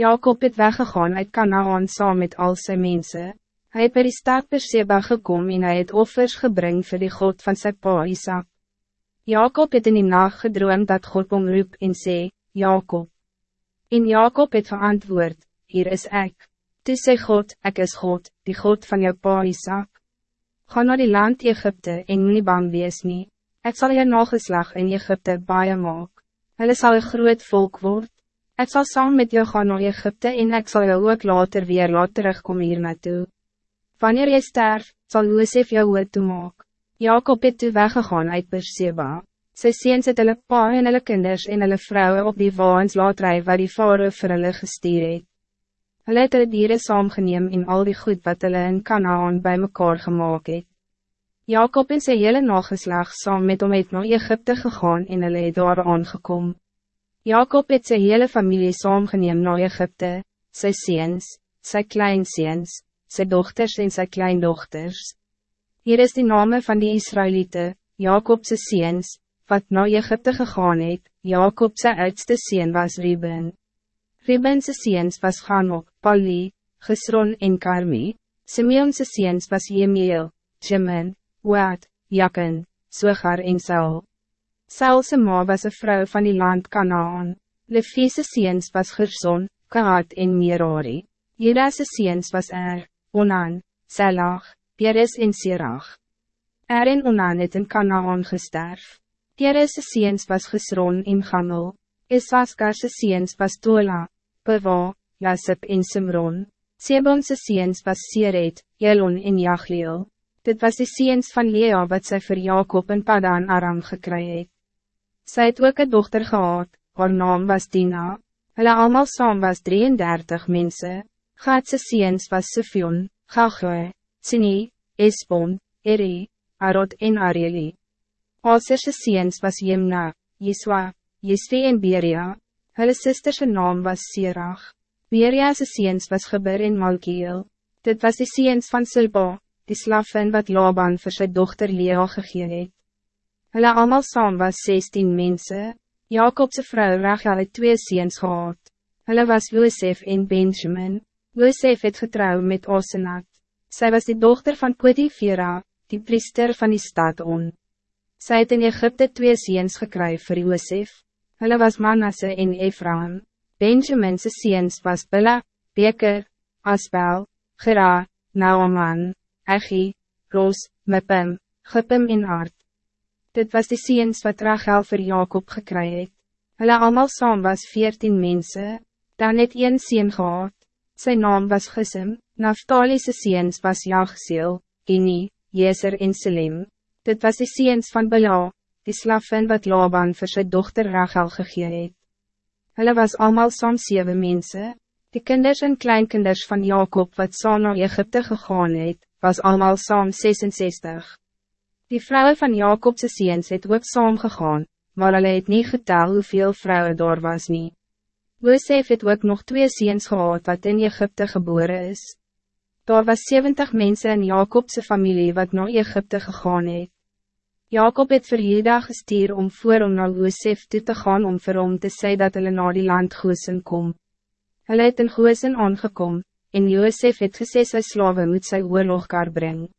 Jacob het weggegaan uit Canaan saam met al zijn mensen. Hij het by die stad Perseba gekom en hy het offers gebring vir die God van sy pa Isaac. Jacob het in die nacht gedroomd dat God omroep en sê, Jacob. En Jacob het geantwoord, hier is ik. Toe sê God, ik is God, die God van jou pa Isaac. Ga naar die land Egypte en nie bang wees nie. Ek sal jou nageslag in Egypte baie maak. Hulle sal een groot volk word. Ik zal samen met jou gaan naar Egypte en ik zal jou ook later weer laat terugkom hier naartoe. Wanneer jy sterf, zal Josef jou oor toemaak. Jacob het toe weggegaan uit Berseba. Sy seens het hulle pa en hulle kinders en hulle vrouwen op die waans laat rij waar die vader vir hulle gestuur het. Hulle het hulle dieren saamgeneem en al die goed wat hulle in Kanaan bij mekaar gemaakt het. Jacob en sy hele nageslag saam met hom het na Egypte gegaan en hulle het daar aangekom. Jacob het sy hele familie saamgeneem na Egypte, sy seens, sy kleinseens, sy dochters en sy kleindochters. Hier is die name van die Israëlieten, Jacobse seens, wat na Egypte gegaan het, Jacob sy oudste seen was Reuben. Reubense seens was Ganok, Pali, Gesron en Karmi, Simeonse seens was Jemiel, Jemen, Waad, Jakken, Sogar en Saul. Saulse ma was een vrouw van die land Kanaan. Leviese seens was Gerson, Kaat en Merari. Jedase seens was Er, Onan, Selag, Peres en Sirach. Er en Onan het in Kanaan gesterf. Peres' seens was Gesron en Gamel. Isaskarse seens was Tola, Pewa, Jasip en Simron. Sebonse seens was Seret, Jelon en Jachleel. Dit was de seens van Lea wat sy vir Jacob en Padan Aram gekry het. Sy het ook een dochter gehad, haar naam was Dina. Hulle allemaal saam was 33 mensen. Gaatse seens was Sifion, Gagwe, Sini, Esbon, Eri, Arod en Areli. Aserse seens was Jemna, Yiswa, Yisri en Beria. Hulle sisterse naam was Sirach. Beria's seens was Geber en Malkiel. Dit was de seens van Silba, die slaffen wat Laban voor zijn dochter Lea gegee het. Hulle allemaal saam was 16 mensen. Jacobse vrouw Rachel het twee ziens gehad. Hulle was Joseph en Benjamin. Joseph het getrouw met Osenat. Zij was de dochter van Potifera, die priester van die stad On. Zij het in Egypte twee ziens gekry vir Joseph. Hulle was Manasse en Ephraim. Benjamin's ziens was Billa, Beker, Asbel, Gera, Nauman, Echi, Ros, Mepim, Gipim en Art. Dit was de ziens wat Rachel voor Jacob gekry het. Hulle allemaal saam was veertien mensen. Dan het een sien gehad. Zijn naam was Gesim. Naftali's ziens was Jagsiel, Gini, Jezer en Selim. Dit was de ziens van Bela, die slaffen wat Laban voor zijn dochter Rachel gegee het. Hulle was allemaal saam zeven mensen. De kinders en kleinkinders van Jacob wat saam naar Egypte gegaan het, was allemaal saam 66. Die vrouwen van Jacobse seens het ook saamgegaan, maar hulle het nie getel hoeveel vrouwen daar was nie. Josef het ook nog twee seens gehad wat in Egypte geboren is. Daar was 70 mensen in Jacobse familie wat naar Egypte gegaan het. Jacob het vir Jeda gestuur om voor om naar Josef toe te gaan om vir hom te sê dat hulle naar die land Goosen kom. Hulle het in Goosen aangekom, en Josef het gesê sy slawe moet sy oorlogkar brengen.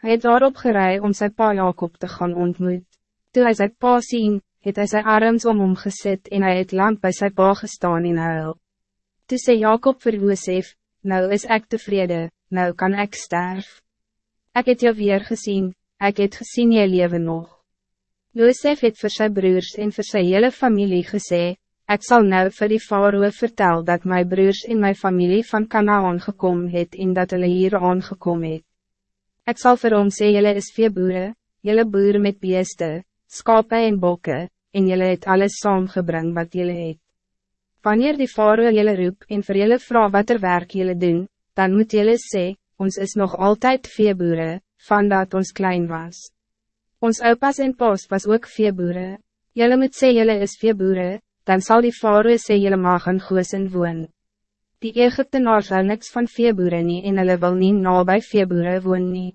Hij het daarop gerei om zijn pa Jacob te gaan ontmoet. Toen hij zijn pa zien, het hij zijn arms om hom gezet en hij het land bij zijn pa gestaan in huil. Toen zei Jacob vir Josef, nou is ik tevreden, nou kan ik sterf. Ik het jou weer gezien, ik het gezien je leven nog. Josef het voor zijn broers en voor zijn hele familie gezegd, ik zal nou voor die faroe vertel dat mijn broers en mijn familie van Canaan gekomen het en dat hulle hier aangekomen het. Ik zal vir hom sê jylle is veeboere, jylle boer met beeste, skape en bokke, en jylle het alles saamgebring wat jylle het. Wanneer die vader jylle roep en vir jylle vraag wat er werk jylle doen, dan moet jylle sê, ons is nog altijd veeboere, van dat ons klein was. Ons opas en pas was ook veeboere, jylle moet sê jylle is veeboere, dan zal die vader sê jylle mag in Goosen woon. Die Egyptenaars hou niks van veeboere nie en hulle wil nie na by veeboere woon nie.